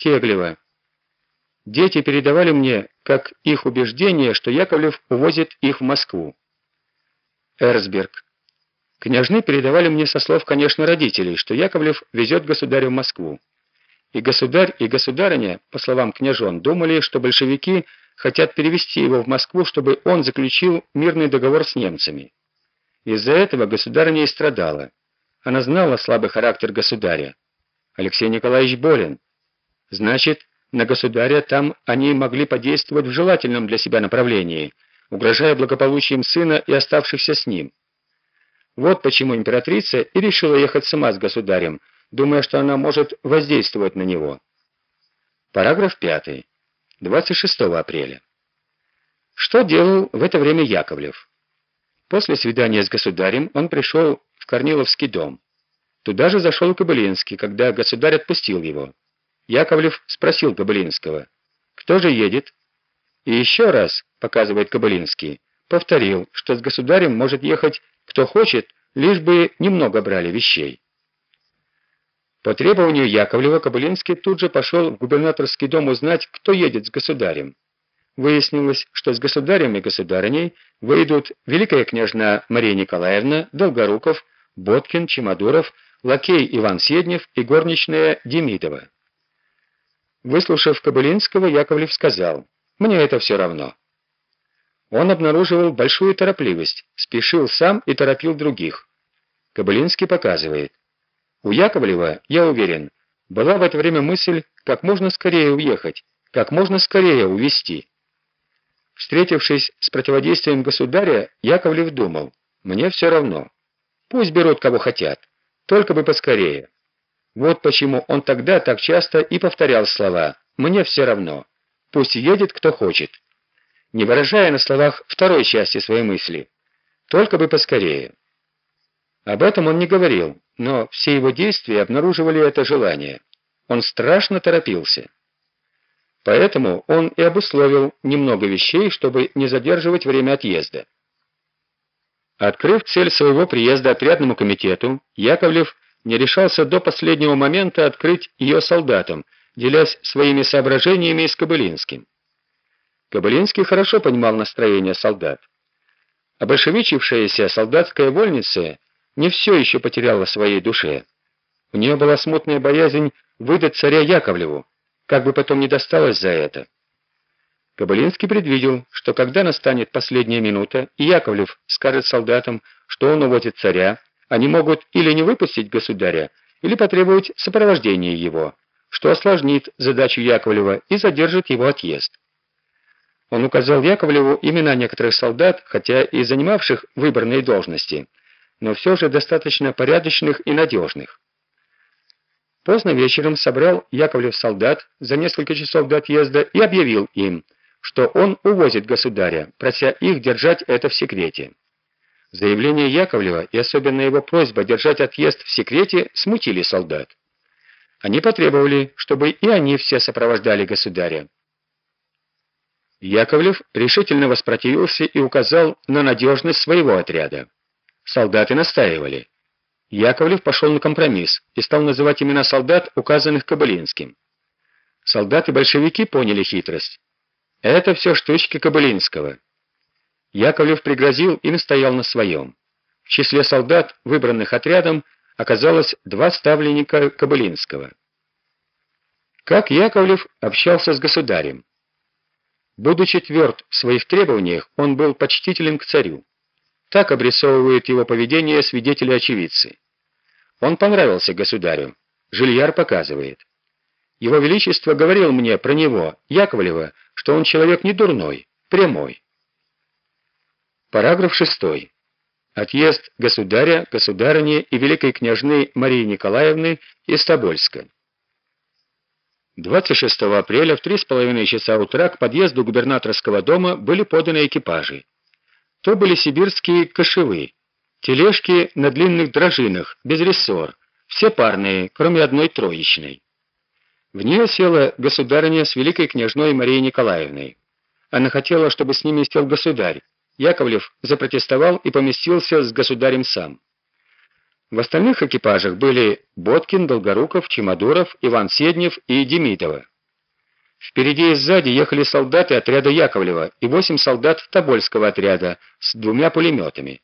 Теглева. Дети передавали мне, как их убеждение, что Яковлев увозит их в Москву. Эрсберг. Княжны передавали мне со слов, конечно, родителей, что Яковлев везет государя в Москву. И государь, и государыня, по словам княжон, думали, что большевики хотят перевести его в Москву, чтобы он заключил мирный договор с немцами. Из-за этого государыня и страдала. Она знала слабый характер государя. Алексей Николаевич болен. Значит, на государя там они могли подействовать в желательном для себя направлении, угрожая благополучием сына и оставшихся с ним. Вот почему императрица и решила ехать сама с государем, думая, что она может воздействовать на него. Параграф 5. 26 апреля. Что делал в это время Яковлев? После свидания с государем он пришел в Корниловский дом. Туда же зашел Кобылинский, когда государь отпустил его. Яковлев спросил Кобылинского, «Кто же едет?» И еще раз, показывает Кобылинский, повторил, что с государем может ехать кто хочет, лишь бы немного брали вещей. По требованию Яковлева Кобылинский тут же пошел в губернаторский дом узнать, кто едет с государем. Выяснилось, что с государем и государыней выйдут великая княжна Мария Николаевна, Долгоруков, Боткин, Чемодуров, лакей Иван Седнев и горничная Демидова. Выслушав Кобылинского, Яковлев сказал, «Мне это все равно». Он обнаруживал большую торопливость, спешил сам и торопил других. Кобылинский показывает. У Яковлева, я уверен, была в это время мысль как можно скорее уехать, как можно скорее увезти. Встретившись с противодействием государя, Яковлев думал, мне все равно. Пусть берут кого хотят, только бы поскорее. Вот почему он тогда так часто и повторял слова «мне все равно». Пусть едет кто хочет не выражая на словах второй части своей мысли. Только бы поскорее. Об этом он не говорил, но все его действия обнаруживали это желание. Он страшно торопился. Поэтому он и обусловил немного вещей, чтобы не задерживать время отъезда. Открыв цель своего приезда отрядному комитету, Яковлев не решался до последнего момента открыть ее солдатам, делясь своими соображениями с Кобылинским. Кобылинский хорошо понимал настроение солдат. А большевичившаяся солдатская вольница не все еще потеряла своей душе. У нее была смутная боязнь выдать царя Яковлеву, как бы потом не досталось за это. Кобылинский предвидел, что когда настанет последняя минута, и Яковлев скажет солдатам, что он уводит царя, они могут или не выпустить государя, или потребовать сопровождения его, что осложнит задачу Яковлева и задержит его отъезд. Он указал Яковлеву имена некоторых солдат, хотя и занимавших выборные должности, но все же достаточно порядочных и надежных. Поздно вечером собрал Яковлев солдат за несколько часов до отъезда и объявил им, что он увозит государя, прося их держать это в секрете. Заявление Яковлева и особенно его просьба держать отъезд в секрете смутили солдат. Они потребовали, чтобы и они все сопровождали государя. Яковлев решительно воспротивился и указал на надежность своего отряда. Солдаты настаивали. Яковлев пошел на компромисс и стал называть имена солдат, указанных Кобылинским. Солдаты-большевики поняли хитрость. Это все штучки Кобылинского. Яковлев пригрозил и настоял на своем. В числе солдат, выбранных отрядом, оказалось два ставленника Кобылинского. Как Яковлев общался с государем? Будучи тверд в своих требованиях, он был почтителен к царю. Так обрисовывает его поведение свидетели-очевидцы. Он понравился государю. Жильяр показывает. Его Величество говорил мне про него, Яковлева, что он человек не дурной, прямой. Параграф 6. Отъезд государя, государыни и великой княжны Марии Николаевны из Тобольска. 26 апреля в три с половиной часа утра к подъезду губернаторского дома были поданы экипажи. То были сибирские кошевы, тележки на длинных дрожинах, без рессор, все парные, кроме одной троечной. В нее села государыня с великой княжной Марией Николаевной. Она хотела, чтобы с ними сел государь. Яковлев запротестовал и поместился с государем сам. В остальных экипажах были Боткин, Долгоруков, Чемодуров, Иван Седнев и Демидова. Впереди и сзади ехали солдаты отряда Яковлева и восемь солдат Тобольского отряда с двумя пулеметами.